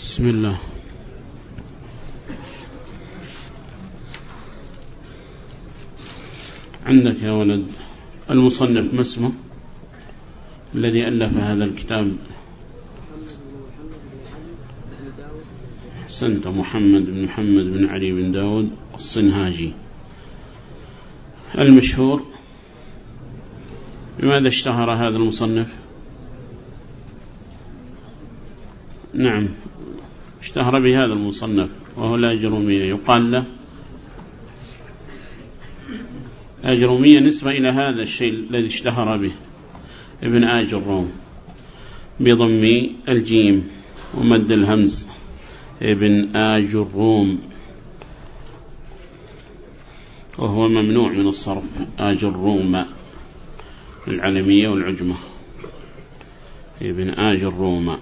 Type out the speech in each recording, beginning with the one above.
بسم الله. عندك يا ولد المصنف ما اسمه؟ الذي ألف هذا الكتاب. أحسنت. محمد بن محمد بن علي بن داود الصنهاجي. المشهور بماذا اشتهر هذا المصنف؟ نعم. اشتهر بهذا المصنف وهو الأجرومية يقال له أجرومية نسبة إلى هذا الشيء الذي اشتهر به ابن آج الروم بضم الجيم ومد الهمز ابن آج الروم وهو ممنوع من الصرف آج العلمية والعجمة. ابن آج الروم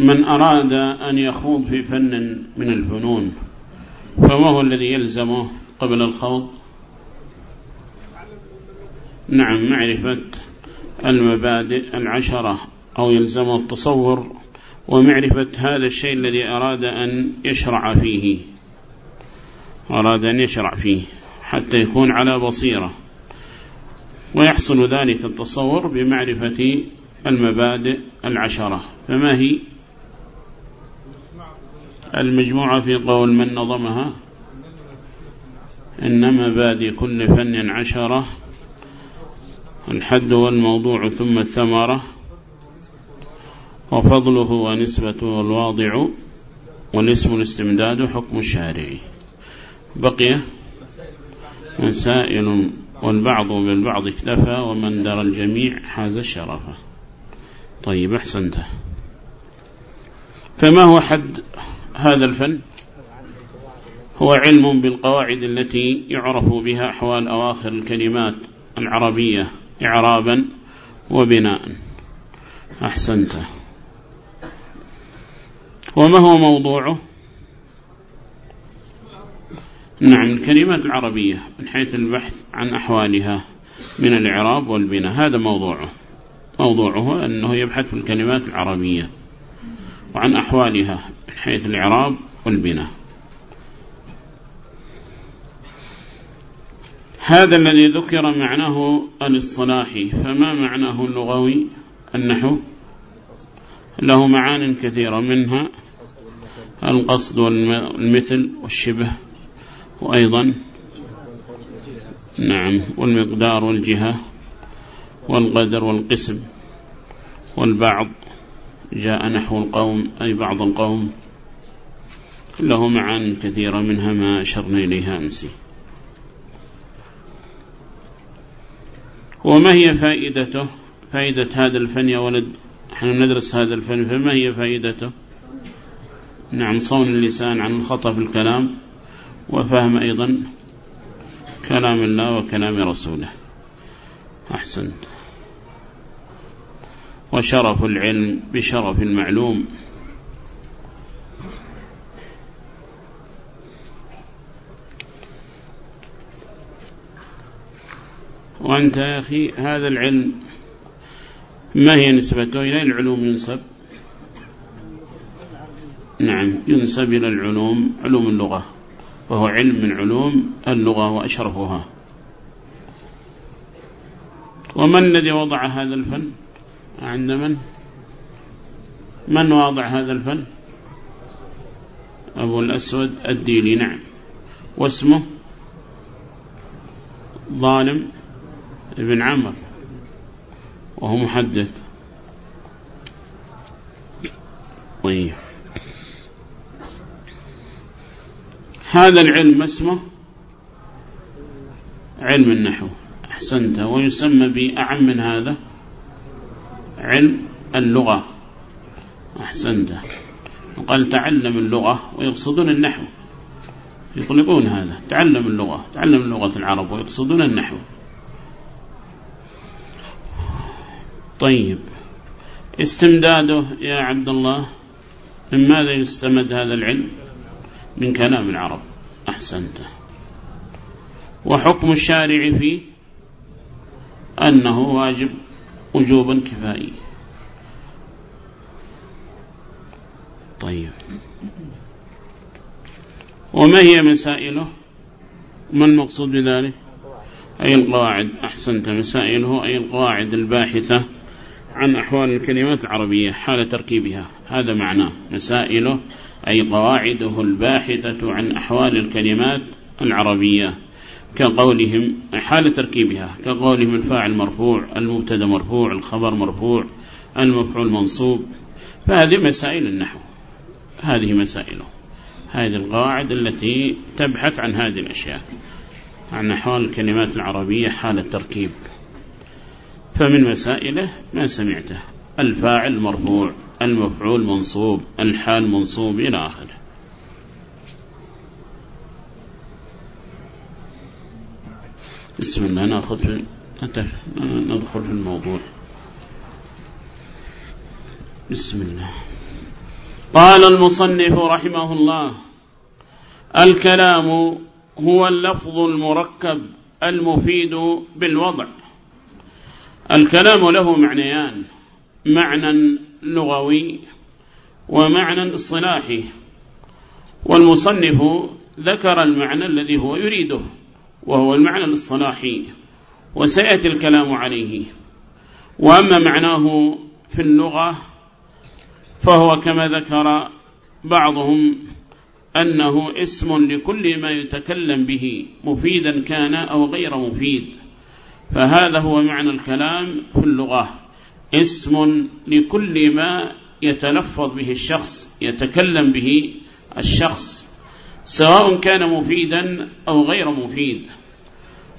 من أراد أن يخوض في فن من الفنون فما هو الذي يلزمه قبل الخوض؟ نعم معرفة المبادئ العشرة أو يلزمه التصور ومعرفة هذا الشيء الذي أراد أن يشرع فيه أراد أن يشرع فيه حتى يكون على بصيرة. ويحصل ذلك التصور بمعرفة المبادئ العشرة فما هي؟ المجموعة في قول من نظمها؟ إنما بادي كل فن عشرة الحد والموضوع ثم الثمرة وفضله ونسبته الواضع والاسم الاستمداد حكم الشارع. بقي مسائل والبعض بالبعض اكتفى ومن در الجميع حاز الشرف. طيب احسنته فما هو حد هذا الفن هو علم بالقواعد التي يعرف بها أحوال أواخر الكلمات العربية إعرابا وبناء. أحسنت. وما هو موضوعه؟ نعم الكلمات العربية من حيث البحث عن أحوالها من الإعراب والبناء. هذا موضوعه. موضوعه أنه يبحث في الكلمات العربية وعن أحوالها حيث الإعراب والبناء. هذا الذي ذكر معناه الاصطلاحي فما معناه اللغوي؟ النحو. له معان كثيرة منها القصد والمثل والشبه وأيضا نعم والمقدار والجهة والقدر والقسم والبعض. جاء نحو القوم أي بعض القوم. له معان كثيرة منها ما أشرنا إليها أمسي. وما هي فائدته؟ فائدة هذا الفن يا ولد؟ نحن ندرس هذا الفن فما هي فائدته؟ نعم صون اللسان عن الخطأ في الكلام وفهم أيضا كلام الله وكلام رسوله. أحسنت. وشرف العلم بشرف المعلوم. وأنت يا أخي هذا العلم ما هي نسبته إلى العلوم ينسب. نعم ينسب إلى العلوم علوم اللغة وهو علم من علوم اللغة وأشرفها. ومن الذي وضع هذا الفن؟ عند من؟ من واضع هذا الفن؟ أبو الأسود الديلي نعم. واسمه؟ ظالم. ابن عمر وهو محدث. طيب. هذا العلم اسمه علم النحو. أحسنت. ويسمى بأعم من هذا علم اللغة. أحسنت. وقال تعلم اللغة ويقصدون النحو. يطلقون هذا. تعلم اللغة. تعلم لغة العرب ويقصدون النحو. طيب. استمداده يا عبد الله من ماذا يستمد هذا العلم؟ من كلام العرب أحسنت وحكم الشارع فيه أنه واجب وجوبا كفائي. طيب. وما هي مسائله؟ ما المقصود بذلك؟ أي القواعد؟ أحسنت. مسائله أي القواعد الباحثة؟ عن أحوال الكلمات العربية حال تركيبها. هذا معناه مسائله أي قواعده الباحثة عن أحوال الكلمات العربية. كقولهم حال تركيبها. كقولهم الفاعل مرفوع المبتدأ مرفوع الخبر مرفوع المفعول منصوب. فهذه مسائل النحو. هذه مسائله. هذه القواعد التي تبحث عن هذه الأشياء. عن أحوال الكلمات العربية حال التركيب. فمن مسائله ما سمعته. الفاعل مرفوع المفعول منصوب الحال منصوب إلى آخره. بسم الله نأخذ في ندخل في الموضوع. بسم الله. قال المصنف رحمه الله الكلام هو اللفظ المركب المفيد بالوضع. الكلام له معنيان. معنى لغوي ومعنى اصطلاحي. والمصنف ذكر المعنى الذي هو يريده وهو المعنى الاصطلاحي وسيأتي الكلام عليه. وأما معناه في اللغة فهو كما ذكر بعضهم أنه اسم لكل ما يتكلم به مفيدا كان أو غير مفيد. فهذا هو معنى الكلام في اللغة. اسم لكل ما يتلفظ به الشخص يتكلم به الشخص سواء كان مفيدا أو غير مفيد.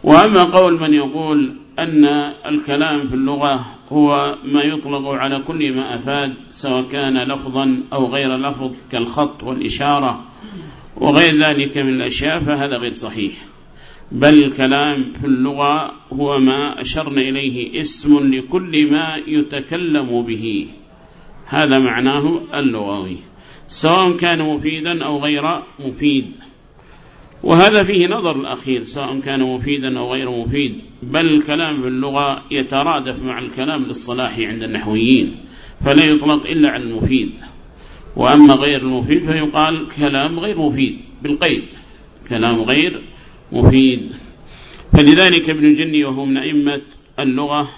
وأما قول من يقول أن الكلام في اللغة هو ما يطلق على كل ما أفاد سواء كان لفظا أو غير لفظ كالخط والإشارة وغير ذلك من الأشياء فهذا غير صحيح. بل الكلام في اللغة هو ما أشرنا إليه اسم لكل ما يتكلم به. هذا معناه اللغوي سواء كان مفيدا أو غير مفيد. وهذا فيه نظر الأخير سواء كان مفيدا أو غير مفيد. بل الكلام في اللغة يترادف مع الكلام للصلاح عند النحويين فلا يطلق إلا على المفيد. وأما غير المفيد فيقال كلام غير مفيد بالقيد كلام غير مفيد. فلذلك ابن جني وهو من أئمة اللغة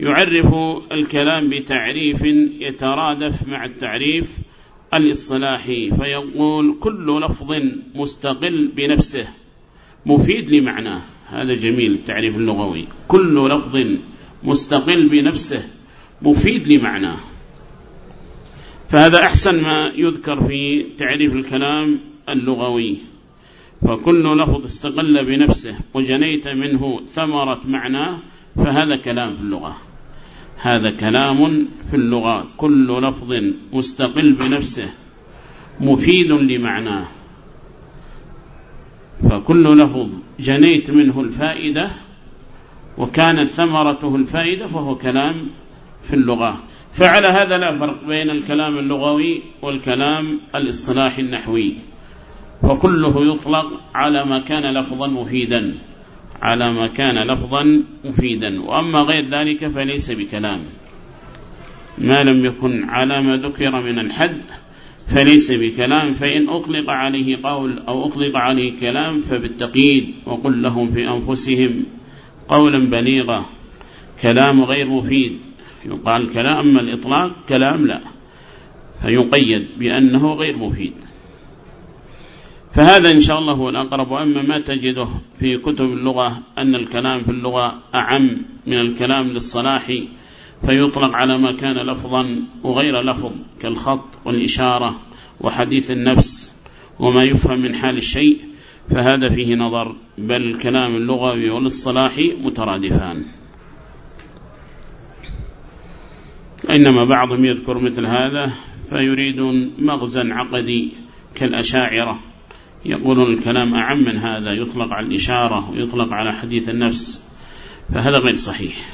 يعرف الكلام بتعريف يترادف مع التعريف الاصطلاحي فيقول كل لفظ مستقل بنفسه مفيد لمعناه. هذا جميل التعريف اللغوي. كل لفظ مستقل بنفسه مفيد لمعناه. فهذا أحسن ما يذكر في تعريف الكلام اللغوي. فكل لفظ استقل بنفسه وجنيت منه ثمرة معناه فهذا كلام في اللغة. هذا كلام في اللغة. كل لفظ مستقل بنفسه مفيد لمعناه. فكل لفظ جنيت منه الفائدة وكانت ثمرته الفائدة فهو كلام في اللغة. فعلى هذا لا فرق بين الكلام اللغوي والكلام الاصطلاحي النحوي. فكله يطلق على ما كان لفظا مفيدا على ما كان لفظا مفيدا. وأما غير ذلك فليس بكلام. ما لم يكن على ما ذكر من الحد فليس بكلام. فإن أطلق عليه قول أو أطلق عليه كلام فبالتقييد وقل لهم في أنفسهم قولا بليغا. كلام غير مفيد. يقال كلام أما الإطلاق كلام لا. فيقيد بأنه غير مفيد. فهذا إن شاء الله هو الأقرب وأما ما تجده في كتب اللغة أن الكلام في اللغة أعم من الكلام للصلاح فيطلق على ما كان لفظا وغير لفظ كالخط والإشارة وحديث النفس وما يفهم من حال الشيء فهذا فيه نظر بل الكلام اللغوي والاصطلاحي مترادفان. إنما بعضهم يذكر مثل هذا فيريدون مغزا عقدي كالأشاعرة. يقولون الكلام أعم من هذا يطلق على الإشارة ويطلق على حديث النفس فهذا غير صحيح.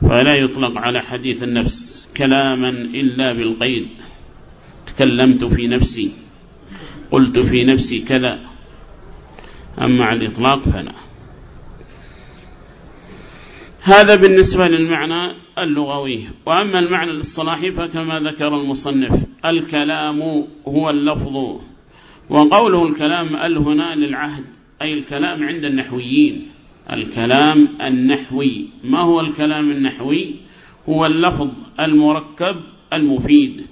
فلا يطلق على حديث النفس كلاما إلا بالقيد. تكلمت في نفسي قلت في نفسي كذا أما على الإطلاق فلا. هذا بالنسبة للمعنى اللغوي. وأما المعنى الاصطلاحي فكما ذكر المصنف الكلام هو اللفظ. وقوله الكلام ال هنا للعهد أي الكلام عند النحويين. الكلام النحوي. ما هو الكلام النحوي؟ هو اللفظ المركب المفيد.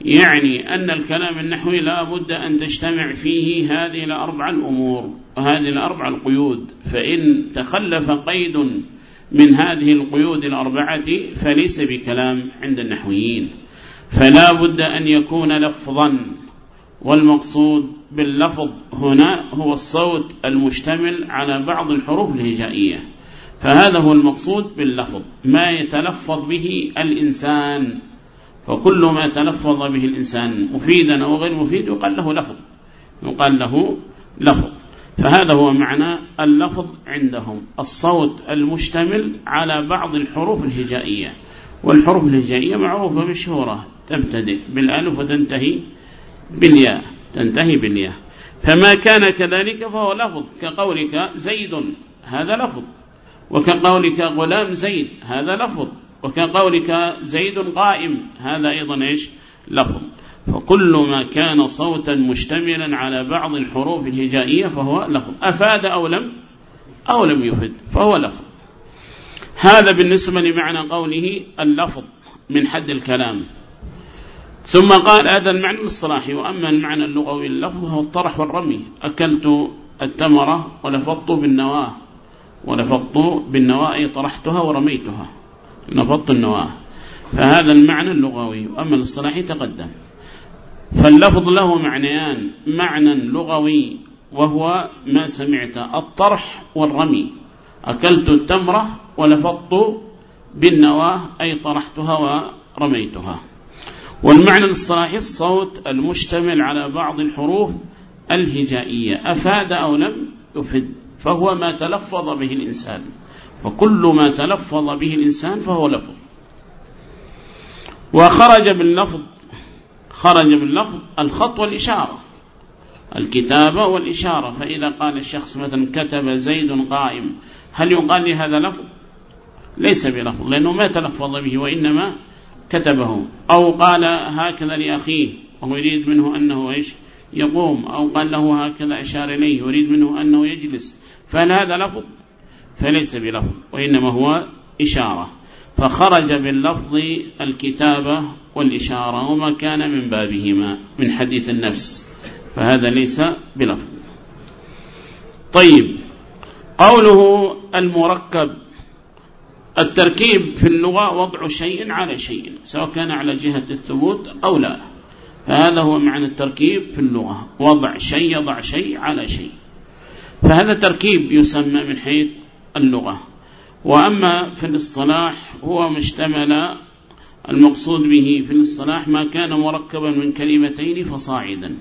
يعني أن الكلام النحوي لا بد أن تجتمع فيه هذه الأربع الأمور وهذه الأربع القيود. فإن تخلف قيد من هذه القيود الأربعة فليس بكلام عند النحويين. فلا بد أن يكون لفظا والمقصود باللفظ هنا هو الصوت المشتمل على بعض الحروف الهجائية. فهذا هو المقصود باللفظ ما يتلفظ به الإنسان. فكل ما تلفظ به الإنسان مفيدا أو غير مفيد يقال له لفظ يقال له لفظ. فهذا هو معنى اللفظ عندهم الصوت المشتمل على بعض الحروف الهجائية. والحروف الهجائية معروفة مشهورة تبتدئ بالألف وتنتهي بالياء تنتهي بالياء فما كان كذلك فهو لفظ كقولك زيد هذا لفظ. وكقولك غلام زيد هذا لفظ. وكقولك زيد قائم هذا أيضا إيش؟ لفظ. فكل ما كان صوتا مشتملا على بعض الحروف الهجائية فهو لفظ. أفاد أو لم؟ أو لم يفد فهو لفظ. هذا بالنسبة لمعنى قوله اللفظ من حد الكلام. ثم قال هذا المعنى الصلاحي وأما المعنى اللغوي اللفظ هو الطرح والرمي. أكلت التمرة ولفظت بالنواة. ولفظت بالنواة طرحتها ورميتها. نفضت النواة. فهذا المعنى اللغوي وأما الصلاحي تقدم. فاللفظ له معنيان. معنى لغوي وهو ما سمعت الطرح والرمي. أكلت التمرة ولفظت بالنواة أي طرحتها ورميتها. والمعنى الاصطلاحي الصوت المشتمل على بعض الحروف الهجائية أفاد أو لم يفد فهو ما تلفظ به الإنسان. فكل ما تلفظ به الإنسان فهو لفظ. وخرج باللفظ خرج باللفظ الخط والإشارة الكتابة والإشارة. فإذا قال الشخص مثلا كتب زيد قائم هل يقال لي هذا لفظ؟ ليس بلفظ لأنه ما تلفظ به وإنما كتبه أو قال هكذا لأخيه وهو يريد منه أنه إيش؟ يقوم. أو قال له هكذا أشار إليه يريد منه أنه يجلس. فهل هذا لفظ فليس بلفظ وإنما هو إشارة. فخرج باللفظ الكتابة والإشارة وما كان من بابهما من حديث النفس. فهذا ليس بلفظ. طيب قوله المركب. التركيب في اللغة وضع شيء على شيء سواء كان على جهة الثبوت أو لا. فهذا هو معنى التركيب في اللغة وضع شيء يضع شيء على شيء. فهذا تركيب يسمى من حيث اللغة. وأما في الاصطلاح هو مشتمل المقصود به في الاصطلاح ما كان مركبا من كلمتين فصاعدا.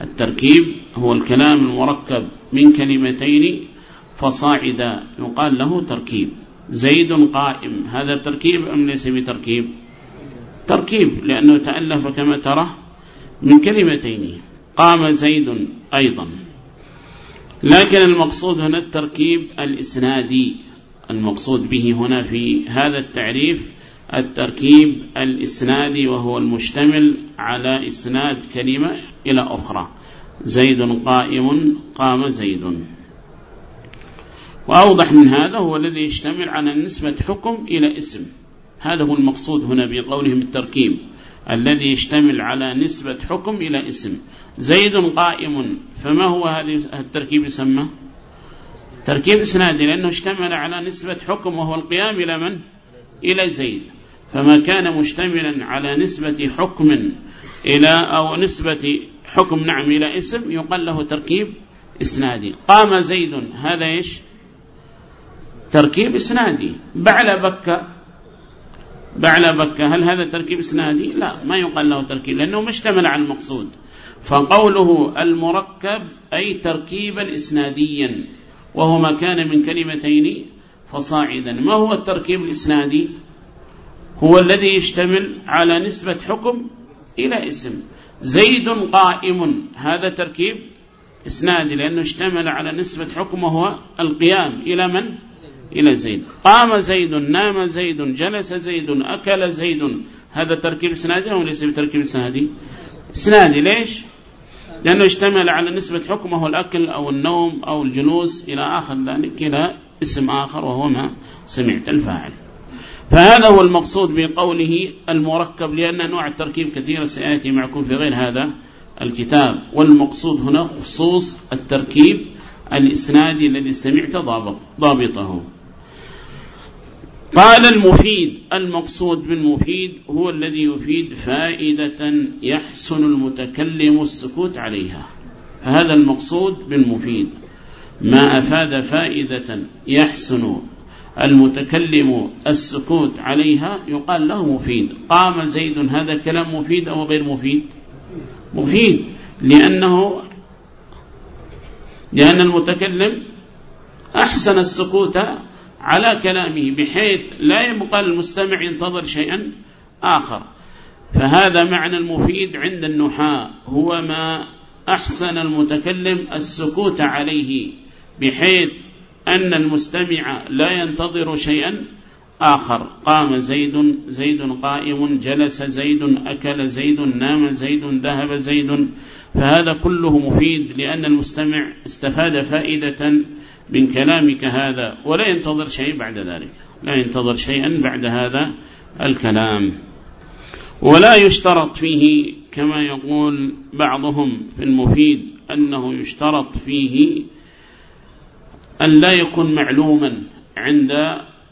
التركيب هو الكلام المركب من كلمتين فصاعدا يقال له تركيب. زيد قائم. هذا تركيب أم ليس بتركيب؟ تركيب لأنه تألف كما ترى من كلمتين. قام زيد أيضا. لكن المقصود هنا التركيب الإسنادي. المقصود به هنا في هذا التعريف التركيب الإسنادي وهو المشتمل على إسناد كلمة إلى أخرى. زيد قائم قام زيد. وأوضح من هذا هو الذي يشتمل على نسبة حكم إلى اسم. هذا هو المقصود هنا بقولهم التركيب الذي يشتمل على نسبة حكم إلى اسم. زيد قائم فما هو هذا التركيب يسمى؟ تركيب إسنادي لأنه اشتمل على نسبة حكم وهو القيام إلى من؟ إلى زيد. فما كان مشتملا على نسبة حكم إلى أو نسبة حكم نعم إلى اسم يقال له تركيب إسنادي. قام زيد هذا إيش؟ تركيب إسنادي. بعل بكة بعل بكة هل هذا تركيب إسنادي؟ لا ما يقال له تركيب لأنه مشتمل على المقصود. فقوله المركب أي تركيبا إسناديا وهو ما كان من كلمتين فصاعدا. ما هو التركيب الإسنادي؟ هو الذي يشتمل على نسبة حكم إلى اسم. زيد قائم. هذا تركيب إسنادي لأنه اشتمل على نسبة حكم وهو القيام. إلى من؟ إلى زيد. قام زيد نام زيد جلس زيد أكل زيد. هذا تركيب إسنادي أو ليس بتركيب إسنادي؟ إسنادي. ليش؟ لأنه اشتمل على نسبة حكمه الأكل أو النوم أو الجلوس إلى آخر ذلك إلى اسم آخر وهو ما سمعت الفاعل. فهذا هو المقصود بقوله المركب لأن أنواع التركيب كثيرة سيأتي معكم في غير هذا الكتاب. والمقصود هنا خصوص التركيب الإسنادي الذي سمعت ضابط ضابطه. قال المفيد المقصود بالمفيد هو الذي يفيد فائدة يحسن المتكلم السكوت عليها. هذا المقصود بالمفيد. ما أفاد فائدة يحسن المتكلم السكوت عليها يقال له مفيد. قام زيد هذا كلام مفيد أو غير مفيد؟ مفيد. لأنه لأن المتكلم أحسن السكوت على كلامه بحيث لا يبقى المستمع ينتظر شيئا آخر. فهذا معنى المفيد عند النحاة هو ما أحسن المتكلم السكوت عليه بحيث أن المستمع لا ينتظر شيئا آخر. قام زيد زيد قائم جلس زيد أكل زيد نام زيد ذهب زيد. فهذا كله مفيد لأن المستمع استفاد فائدة من كلامك هذا ولا ينتظر شيء بعد ذلك. لا ينتظر شيئا بعد هذا الكلام. ولا يشترط فيه كما يقول بعضهم في المفيد أنه يشترط فيه أن لا يكون معلوما عند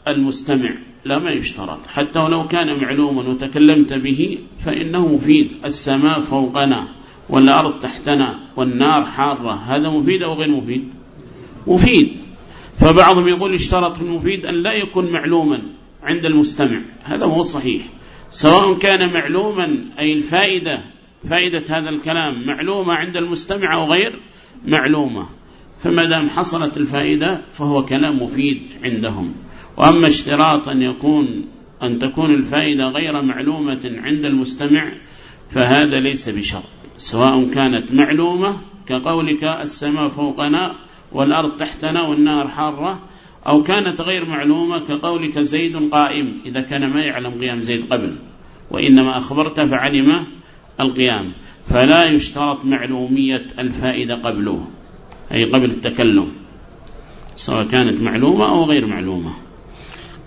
المستمع. لا ما يشترط. حتى ولو كان معلوما وتكلمت به فإنه مفيد. السماء فوقنا والأرض تحتنا والنار حارة. هذا مفيد أو غير مفيد؟ مفيد. فبعضهم يقول اشترط في المفيد أن لا يكون معلوما عند المستمع. هذا هو الصحيح. سواء كان معلوما أي الفائدة فائدة هذا الكلام معلومة عند المستمع أو غير معلومة. فما دام حصلت الفائدة فهو كلام مفيد عندهم. وأما اشتراط أن يكون أن تكون الفائدة غير معلومة عند المستمع فهذا ليس بشرط. سواء كانت معلومة كقولك السماء فوقنا والأرض تحتنا والنار حارة أو كانت غير معلومة كقولك زيد قائم إذا كان ما يعلم قيام زيد قبل وإنما أخبرت فعلم القيام. فلا يشترط معلومية الفائدة قبله أي قبل التكلم سواء كانت معلومة أو غير معلومة.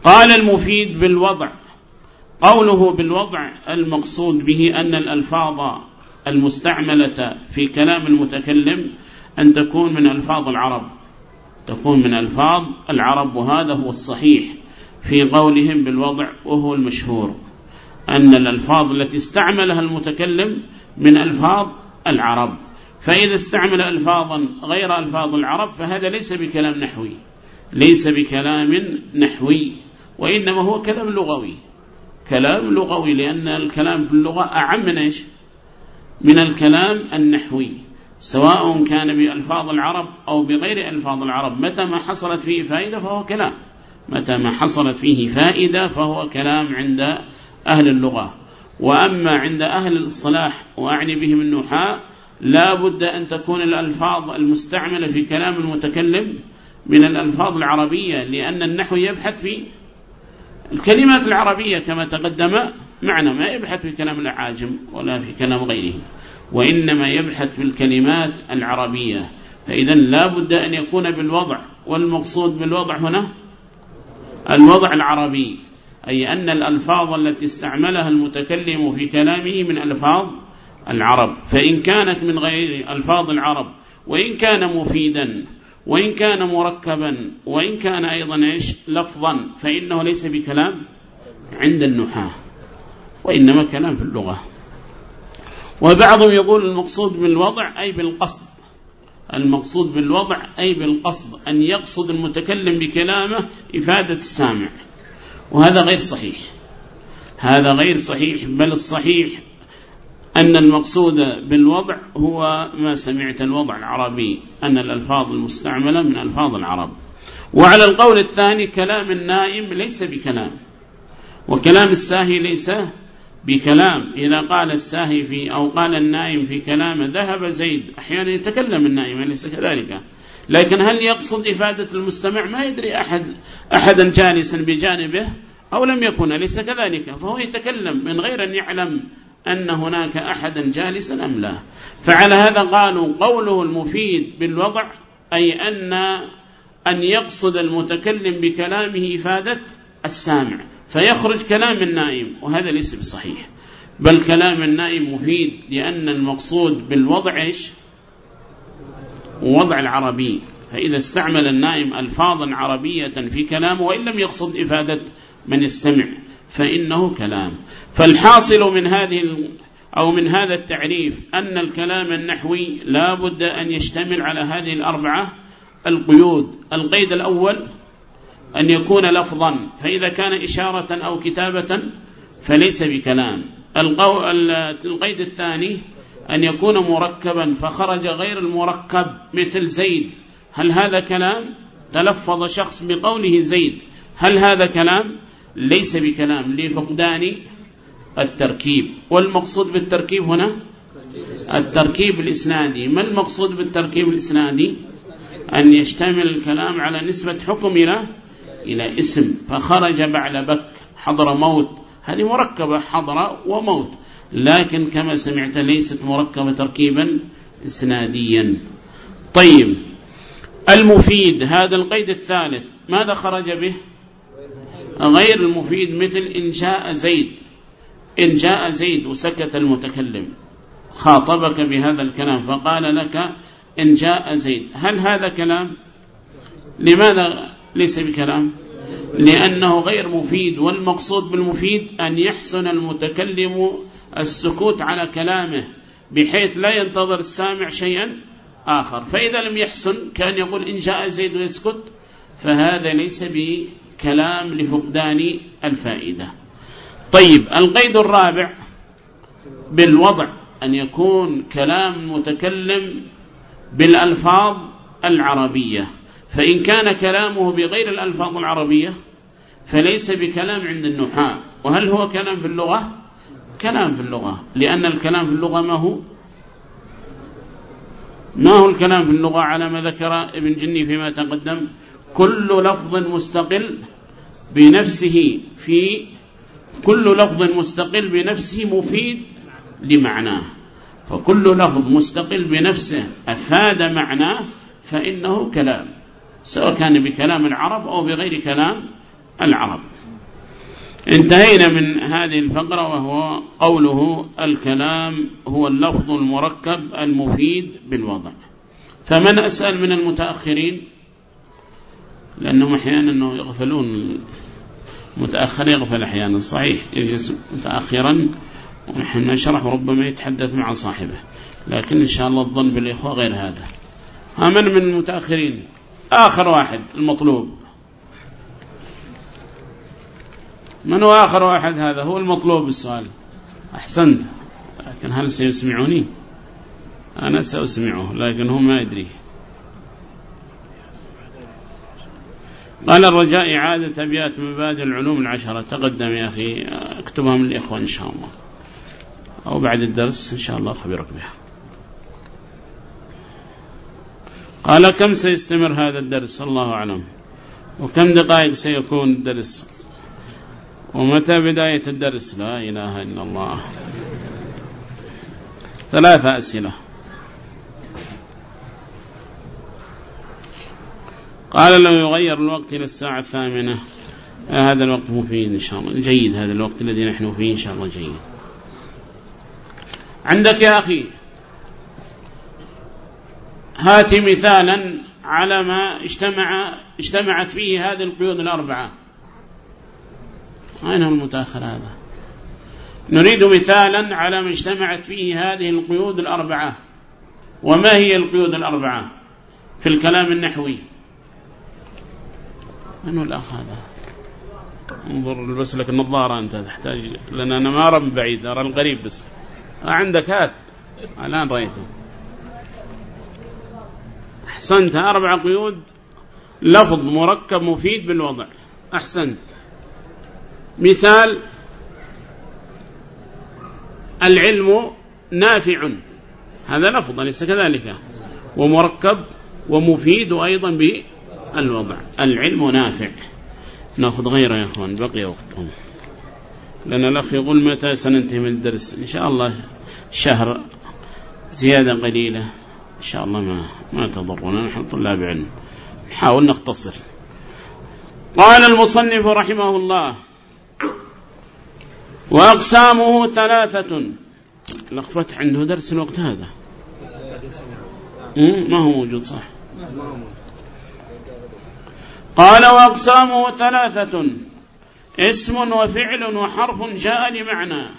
قال المفيد بالوضع قوله بالوضع المقصود به أن الألفاظ المستعملة في كلام المتكلم أن تكون من ألفاظ العرب. تكون من ألفاظ العرب وهذا هو الصحيح في قولهم بالوضع وهو المشهور. أن الألفاظ التي استعملها المتكلم من ألفاظ العرب. فإذا استعمل ألفاظا غير ألفاظ العرب فهذا ليس بكلام نحوي. ليس بكلام نحوي وإنما هو كلام لغوي. كلام لغوي لأن الكلام في اللغة أعم من من الكلام النحوي. سواء كان بألفاظ العرب أو بغير ألفاظ العرب متى ما حصلت فيه فائدة فهو كلام. متى ما حصلت فيه فائدة فهو كلام عند أهل اللغة. وأما عند أهل الصلاح وأعني بهم النحاء لا بد أن تكون الألفاظ المستعملة في كلام المتكلم من الألفاظ العربية لأن النحو يبحث في الكلمات العربية كما تقدم معنا ما يبحث في كلام العاجم ولا في كلام غيره وإنما يبحث في الكلمات العربية. فإذا لا بد أن يكون بالوضع والمقصود بالوضع هنا الوضع العربي أي أن الألفاظ التي استعملها المتكلم في كلامه من ألفاظ العرب. فإن كانت من غير ألفاظ العرب وإن كان مفيدا وإن كان مركبا وإن كان أيضا إيش؟ لفظا فإنه ليس بكلام عند النحاة وإنما كلام في اللغة. وبعضهم يقول المقصود بالوضع أي بالقصد. المقصود بالوضع أي بالقصد. أن يقصد المتكلم بكلامه إفادة السامع. وهذا غير صحيح. هذا غير صحيح بل الصحيح أن المقصود بالوضع هو ما سمعت الوضع العربي أن الألفاظ المستعملة من ألفاظ العرب. وعلى القول الثاني كلام النائم ليس بكلام وكلام الساهي ليس بكلام. إذا قال الساهي في أو قال النائم في كلام ذهب زيد. أحيانا يتكلم النائم ليس كذلك؟ لكن هل يقصد إفادة المستمع؟ ما يدري أحد أحدا جالسا بجانبه أو لم يكن ليس كذلك؟ فهو يتكلم من غير أن يعلم أن هناك أحدا جالسا أم لا. فعلى هذا قالوا قوله المفيد بالوضع أي أن أن يقصد المتكلم بكلامه إفادة السامع. فيخرج كلام النائم وهذا ليس بصحيح. بل كلام النائم مفيد لأن المقصود بالوضع إيش؟ وضع العربي. فإذا استعمل النائم ألفاظا عربية في كلامه وإن لم يقصد إفادة من يستمع فإنه كلام. فالحاصل من هذه أو من هذا التعريف أن الكلام النحوي لا بد أن يشتمل على هذه الأربعة القيود القيد الأول أن يكون لفظا فإذا كان إشارة أو كتابة فليس بكلام. القيد الثاني أن يكون مركبا فخرج غير المركب مثل زيد. هل هذا كلام؟ تلفظ شخص بقوله زيد. هل هذا كلام؟ ليس بكلام لفقدان التركيب. والمقصود بالتركيب هنا؟ التركيب الإسنادي. ما المقصود بالتركيب الإسنادي؟ أن يشتمل الكلام على نسبة حكم إلى إلى اسم فخرج بعد بك حضر موت. هذه مركبة حضر وموت. لكن كما سمعت ليست مركبة تركيبا إسناديا. طيب المفيد هذا القيد الثالث. ماذا خرج به؟ غير المفيد مثل إن جاء زيد. إن جاء زيد وسكت المتكلم. خاطبك بهذا الكلام فقال لك إن جاء زيد. هل هذا كلام؟ لماذا ليس بكلام. لأنه غير مفيد والمقصود بالمفيد أن يحسن المتكلم السكوت على كلامه بحيث لا ينتظر السامع شيئا آخر. فإذا لم يحسن كان يقول إن جاء زيد ويسكت فهذا ليس بكلام لفقدان الفائدة. طيب القيد الرابع بالوضع أن يكون كلام متكلم بالألفاظ العربية. فإن كان كلامه بغير الألفاظ العربية فليس بكلام عند النحاة. وهل هو كلام في اللغة؟ كلام في اللغة. لأن الكلام في اللغة ما هو؟ ما هو الكلام في اللغة على ما ذكر ابن جني فيما تقدم؟ كل لفظ مستقل بنفسه في كل لفظ مستقل بنفسه مفيد لمعناه. فكل لفظ مستقل بنفسه أفاد معناه فإنه كلام. سواء كان بكلام العرب أو بغير كلام العرب. انتهينا من هذه الفقرة وهو قوله الكلام هو اللفظ المركب المفيد بالوضع. فمن أسأل من المتأخرين؟ لأنهم أحيانا يغفلون. متأخر يغفل أحيانا صحيح يجلس متأخرا. ونحن نشرح وربما يتحدث مع صاحبه. لكن إن شاء الله الظن بالإخوة غير هذا. ها من من المتأخرين؟ آخر واحد المطلوب. من هو آخر واحد هذا؟ هو المطلوب بالسؤال أحسنت. لكن هل سيسمعوني؟ أنا سأسمعه لكن هو ما يدري. قال الرجاء إعادة أبيات مبادئ العلوم العشرة. تقدم يا أخي اكتبها من الإخوة إن شاء الله. أو بعد الدرس إن شاء الله أخبرك بها. قال كم سيستمر هذا الدرس؟ الله أعلم. وكم دقائق سيكون الدرس؟ ومتى بداية الدرس؟ لا إله إلا الله. ثلاثة أسئلة. قال لو يغير الوقت إلى الساعة الثامنة هذا الوقت مفيد إن شاء الله. جيد هذا الوقت الذي نحن فيه إن شاء الله جيد. عندك يا أخي هات مثالا على ما اجتمع اجتمعت فيه هذه القيود الأربعة. أين هو المتأخر هذا؟ نريد مثالا على ما اجتمعت فيه هذه القيود الأربعة. وما هي القيود الأربعة؟ في الكلام النحوي. من هو الأخ هذا؟ انظر البس لك النظارة أنت تحتاج لأن أنا ما أرى من بعيد أرى القريب بس. عندك هات. الآن رأيته. أحسنت. أربع قيود. لفظ مركب مفيد بالوضع. أحسنت. مثال. العلم نافع. هذا لفظ ليس كذلك؟ ومركب ومفيد أيضا بالوضع. العلم نافع. نأخذ غيره يا أخوان بقي وقتهم لأن الأخ يقول متى سننتهي من الدرس؟ إن شاء الله شهر زيادة قليلة. إن شاء الله ما, ما تضرنا. نحن طلاب علم. نحاول نختصر. قال المصنف رحمه الله وأقسامه ثلاثة. لخبت عنده درس الوقت هذا. ما هو موجود صح؟ قال وأقسامه ثلاثة. اسم وفعل وحرف جاء لمعنى.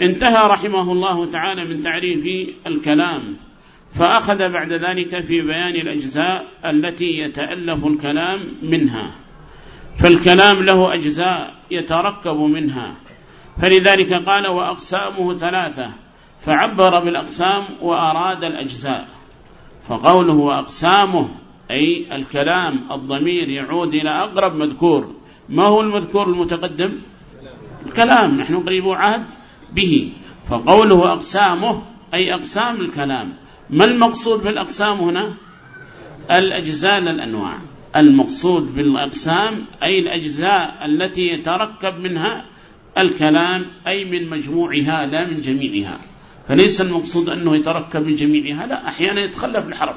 انتهى رحمه الله تعالى من تعريف الكلام. فأخذ بعد ذلك في بيان الأجزاء التي يتألف الكلام منها. فالكلام له أجزاء يتركب منها. فلذلك قال وأقسامه ثلاثة. فعبر بالأقسام وأراد الأجزاء. فقوله وأقسامه أي الكلام الضمير يعود إلى أقرب مذكور. ما هو المذكور المتقدم؟ الكلام. نحن قريب عهد به. فقوله أقسامه أي أقسام الكلام. ما المقصود بالأقسام هنا؟ الأجزاء للأنواع المقصود بالأقسام أي الأجزاء التي يتركب منها الكلام أي من مجموعها لا من جميعها. فليس المقصود أنه يتركب من جميعها لا أحيانا يتخلف الحرف.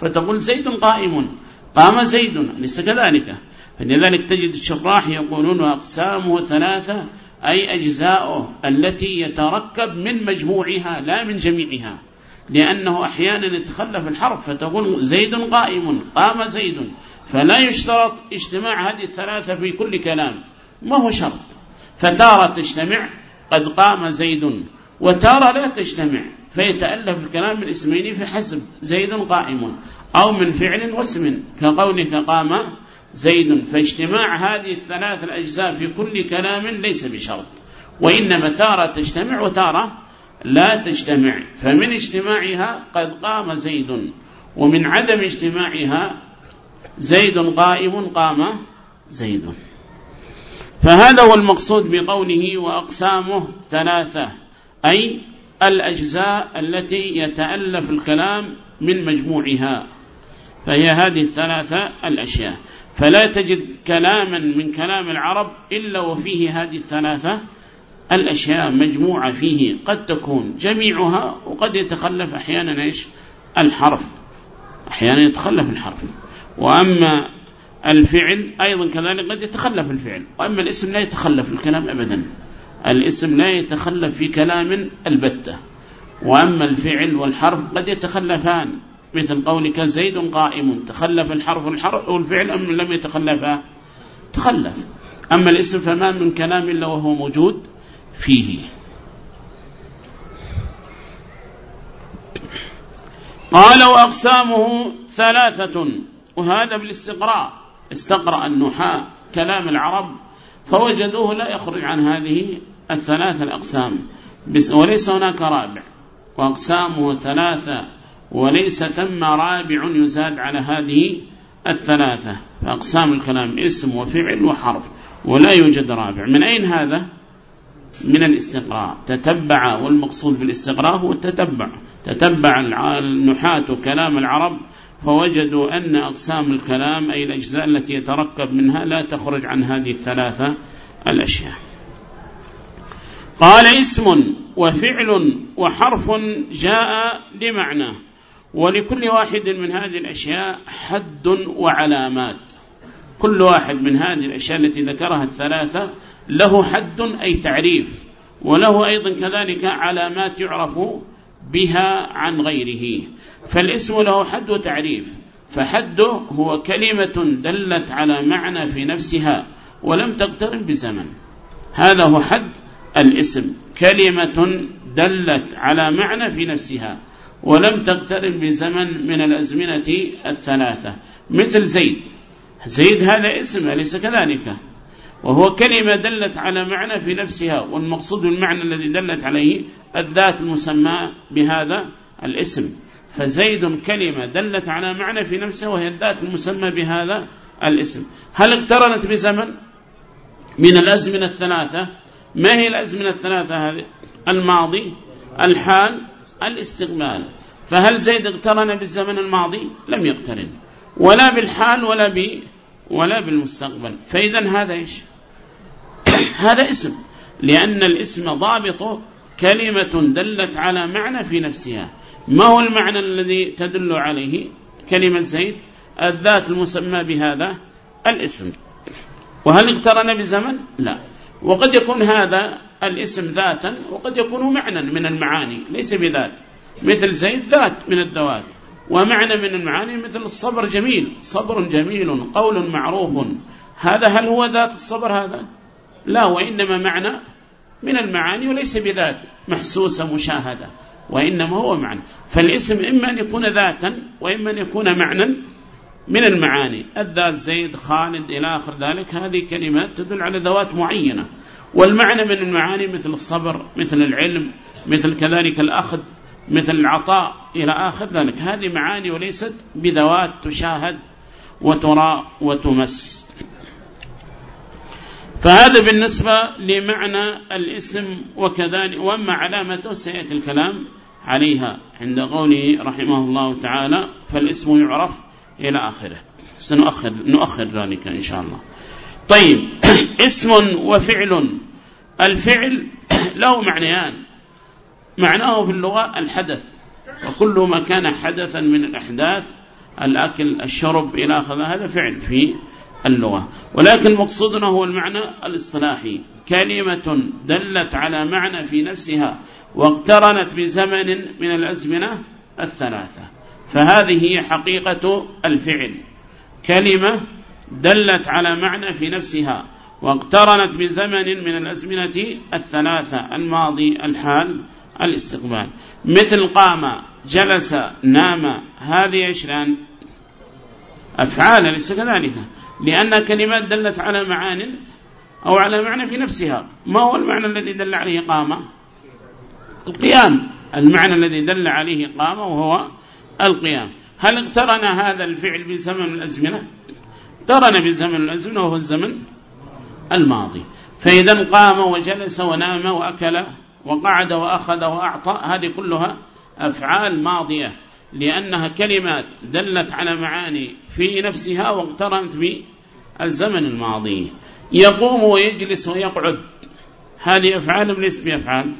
فتقول زيد قائم قام زيد ليس كذلك؟ فلذلك تجد الشراح يقولون أقسامه ثلاثة أي أجزاؤه التي يتركب من مجموعها لا من جميعها. لأنه أحيانا يتخلف الحرف فتقول زيد قائم قام زيد. فلا يشترط اجتماع هذه الثلاثة في كل كلام ما هو شرط. فتارة تجتمع قد قام زيد. وتارة لا تجتمع فيتألف الكلام من اسمين فحسب زيد قائم. أو من فعل واسم كقولك قام زيد. فاجتماع هذه الثلاث الأجزاء في كل كلام ليس بشرط وإنما تارة تجتمع وتارة لا تجتمع فمن اجتماعها قد قام زيد ومن عدم اجتماعها زيد قائم قام زيد. فهذا هو المقصود بقوله وأقسامه ثلاثة أي الأجزاء التي يتألف الكلام من مجموعها فهي هذه الثلاثة الأشياء. فلا تجد كلاما من كلام العرب إلا وفيه هذه الثلاثة الأشياء مجموعة فيه قد تكون جميعها وقد يتخلف أحيانا إيش؟ الحرف. أحيانا يتخلف الحرف. وأما الفعل أيضا كذلك قد يتخلف الفعل. وأما الاسم لا يتخلف الكلام أبدا. الاسم لا يتخلف في كلام البتة. وأما الفعل والحرف قد يتخلفان. مثل قولك زيد قائم تخلف الحرف الحرف والفعل أم لم يتخلفا؟ تخلف. أما الاسم فما من كلام إلا وهو موجود. فيه. قال وأقسامه ثلاثة وهذا بالاستقراء. استقرأ النحاة كلام العرب فوجدوه لا يخرج عن هذه الثلاث الأقسام. وليس هناك رابع. وأقسامه ثلاثة وليس ثم رابع يزاد على هذه الثلاثة. فأقسام الكلام اسم وفعل وحرف ولا يوجد رابع. من أين هذا؟ من الاستقراء. تتبع والمقصود بالاستقراء هو التتبع. تتبع النحاة كلام العرب فوجدوا أن أقسام الكلام أي الأجزاء التي يتركب منها لا تخرج عن هذه الثلاثة الأشياء. قال اسم وفعل وحرف جاء لمعنى ولكل واحد من هذه الأشياء حد وعلامات. كل واحد من هذه الأشياء التي ذكرها الثلاثة له حد أي تعريف وله أيضا كذلك علامات يعرف بها عن غيره. فالاسم له حد وتعريف فحده هو كلمة دلت على معنى في نفسها ولم تقترن بزمن. هذا هو حد الاسم كلمة دلت على معنى في نفسها ولم تقترن بزمن من الأزمنة الثلاثة. مثل زيد زيد هذا اسم أليس كذلك؟ وهو كلمة دلت على معنى في نفسها والمقصود بالمعنى الذي دلت عليه الذات المسمى بهذا الاسم. فزيد كلمة دلت على معنى في نفسها وهي الذات المسمى بهذا الاسم. هل اقترنت بزمن؟ من الأزمنة الثلاثة. ما هي الأزمنة الثلاثة هذه؟ الماضي الحال الاستقبال فهل زيد اقترن بالزمن الماضي؟ لم يقترن. ولا بالحال ولا ولا بالمستقبل. فإذا هذا إيش؟ هذا اسم لأن الاسم ضابط كلمة دلت على معنى في نفسها. ما هو المعنى الذي تدل عليه؟ كلمة زيد الذات المسمى بهذا الاسم. وهل اقترن بزمن؟ لا. وقد يكون هذا الاسم ذاتا وقد يكون معنى من المعاني ليس بذات. مثل زيد ذات من الذوات ومعنى من المعاني مثل الصبر جميل. صبر جميل قول معروف. هذا هل هو ذات الصبر هذا؟ لا وإنما معنى من المعاني وليس بذات محسوسة مشاهدة وإنما هو معنى. فالاسم إما أن يكون ذاتا وإما أن يكون معنى من المعاني. الذات زيد خالد إلى آخر ذلك هذه كلمات تدل على ذوات معينة. والمعنى من المعاني مثل الصبر مثل العلم مثل كذلك الأخذ مثل العطاء إلى آخر ذلك. هذه معاني وليست بذوات تشاهد وترى وتمس. فهذا بالنسبة لمعنى الاسم وكذلك وأما علامته سيأتي الكلام عليها عند قوله رحمه الله تعالى فالاسم يعرف إلى آخره. سنؤخر نؤخر ذلك إن شاء الله. طيب اسم وفعل. الفعل له معنيان. معناه في اللغة الحدث. وكل ما كان حدثا من الأحداث الأكل الشرب إلى آخر هذا فعل. في اللغة. ولكن مقصودنا هو المعنى الاصطلاحي. كلمة دلت على معنى في نفسها واقترنت بزمن من الأزمنة الثلاثة. فهذه هي حقيقة الفعل. كلمة دلت على معنى في نفسها واقترنت بزمن من الأزمنة الثلاثة. الماضي الحال الاستقبال. مثل قام جلس نام هذه إشران أفعال ليس كذلك. لأن كلمات دلت على معان أو على معنى في نفسها. ما هو المعنى الذي دل عليه قام القيام. المعنى الذي دل عليه قام وهو القيام. هل اقترن هذا الفعل بزمن الأزمنة؟ اقترن بزمن الأزمنة وهو الزمن الماضي. فإذا قام وجلس ونام وأكل وقعد وأخذ وأعطى هذه كلها أفعال ماضية. لأنها كلمات دلت على معاني في نفسها واقترنت بالزمن الماضي. يقوم ويجلس ويقعد. هذه أفعال ليست بأفعال؟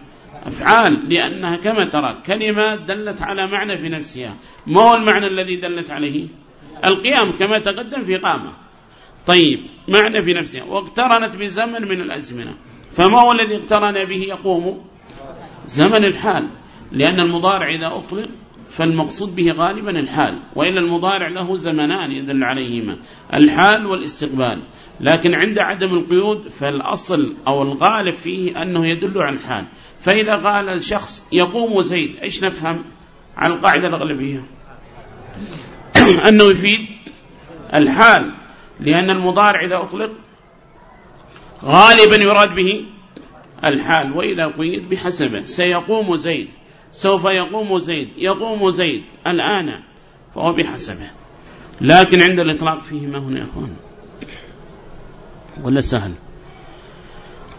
أفعال لأنها كما ترى كلمات دلت على معنى في نفسها. ما هو المعنى الذي دلت عليه؟ القيام كما تقدم في قامة. طيب معنى في نفسها. واقترنت بزمن من الأزمنة. فما هو الذي اقترن به يقوم؟ زمن الحال. لأن المضارع إذا أطلق فالمقصود به غالبا الحال وإلا المضارع له زمنان يدل عليهما الحال والاستقبال. لكن عند عدم القيود فالأصل أو الغالب فيه أنه يدل على الحال. فإذا قال الشخص يقوم زيد إيش نفهم؟ عن القاعدة الأغلبية. أنه يفيد الحال لأن المضارع إذا أطلق غالبا يراد به الحال وإذا قيد بحسبه. سيقوم زيد. سوف يقوم زيد. يقوم زيد. الآن. فهو بحسبه لكن عند الإطلاق فيه ما هنا يا أخوان. ولا سهل.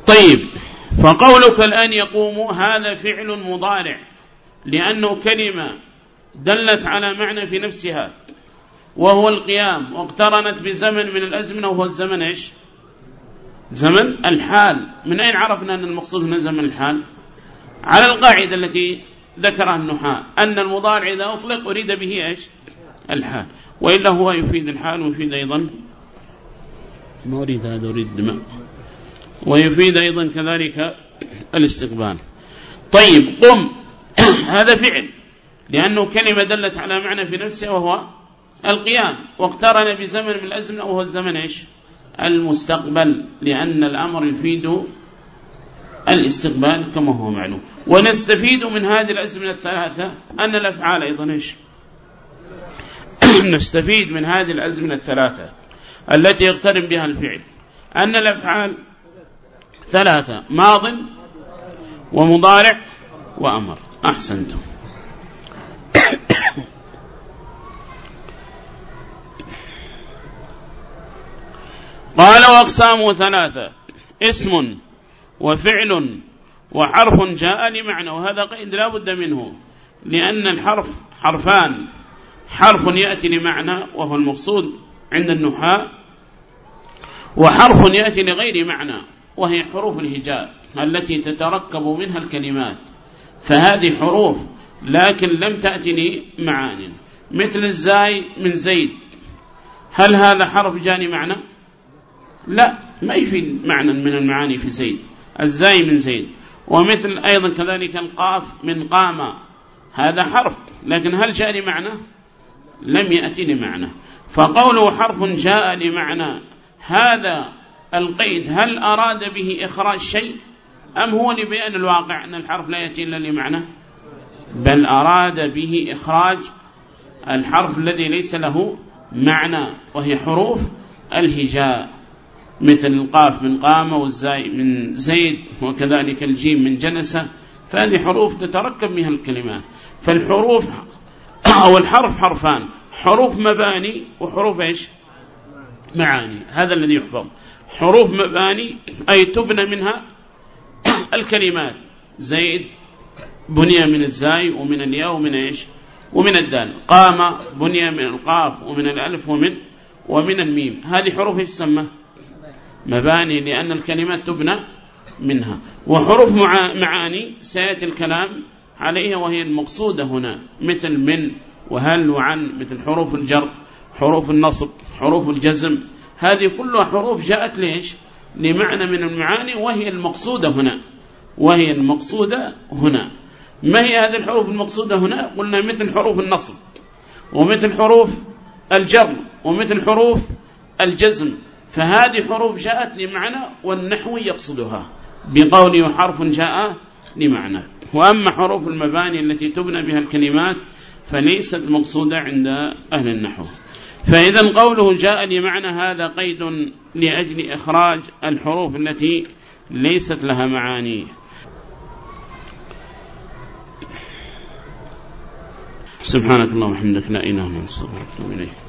طيب. فقولك الآن يقوم. هذا فعل مضارع. لأنه كلمة دلت على معنى في نفسها. وهو القيام. واقترنت بزمن من الأزمنة. وهو الزمن إيش؟ زمن الحال. من أين عرفنا أن المقصود هنا زمن الحال؟ على القاعدة التي ذكرها النحاة. أن المضارع إذا أطلق أريد به إيش؟ الحال. وإلا هو يفيد الحال ويفيد أيضا. ما أريد هذا أريد دماء ويفيد أيضا كذلك الاستقبال. طيب قم. هذا فعل. لأنه كلمة دلت على معنى في نفسه وهو القيام. واقترن بزمن من الأزمنة وهو الزمن إيش؟ المستقبل. لأن الأمر يفيد الاستقبال كما هو معلوم. ونستفيد من هذه الأزمنة الثلاثة أن الأفعال أيضا إيش؟ نستفيد من هذه الأزمنة الثلاثة التي يقترن بها الفعل. أن الأفعال ثلاثة ماض ومضارع وأمر. أحسنتم. قال وأقسامه ثلاثة. اسم وفعل وحرف جاء لمعنى وهذا قيد لا بد منه لأن الحرف حرفان. حرف يأتي لمعنى وهو المقصود عند النحاة وحرف يأتي لغير معنى وهي حروف الهجاء التي تتركب منها الكلمات. فهذه حروف لكن لم تأتي لي معان مثل الزاي من زيد. هل هذا حرف جاني معنى؟ لا ما يفيد معنى من المعاني في زيد. الزاي من زيد ومثل أيضا كذلك القاف من قام هذا حرف لكن هل جاء لمعنى؟ لم يأتي لمعنى. فقوله حرف جاء لمعنى. هذا القيد هل أراد به إخراج شيء؟ أم هو لبيان الواقع أن الحرف لا يأتي إلا لمعنى؟ بل أراد به إخراج الحرف الذي ليس له معنى وهي حروف الهجاء. مثل القاف من قام والزاي من زيد وكذلك الجيم من جلسة فهذه حروف تتركب منها الكلمات فالحروف أو الحرف حرفان حروف مباني وحروف إيش؟ معاني هذا الذي يحفظ. حروف مباني أي تبنى منها الكلمات. زيد بني من الزاي ومن الياء ومن إيش؟ ومن الدال. قام بني من القاف ومن الألف ومن ومن الميم. هذه حروف تسمى؟ مباني لأن الكلمات تبنى منها. وحروف معاني سيأتي الكلام عليها وهي المقصودة هنا مثل من وهل وعن مثل حروف الجر حروف النصب حروف الجزم. هذه كلها حروف جاءت ليش لمعنى من المعاني وهي المقصودة هنا وهي المقصودة هنا. ما هي هذه الحروف المقصودة هنا؟ قلنا مثل حروف النصب ومثل حروف الجر ومثل حروف الجزم. فهذه حروف جاءت لمعنى والنحو يقصدها. بقول حرف جاء لمعنى. وأما حروف المباني التي تبنى بها الكلمات فليست مقصودة عند أهل النحو. فإذا قوله جاء لمعنى هذا قيد لأجل إخراج الحروف التي ليست لها معاني. سبحانك اللهم وبحمدك لا إله إلا أنت استغفرك وأتوب إليك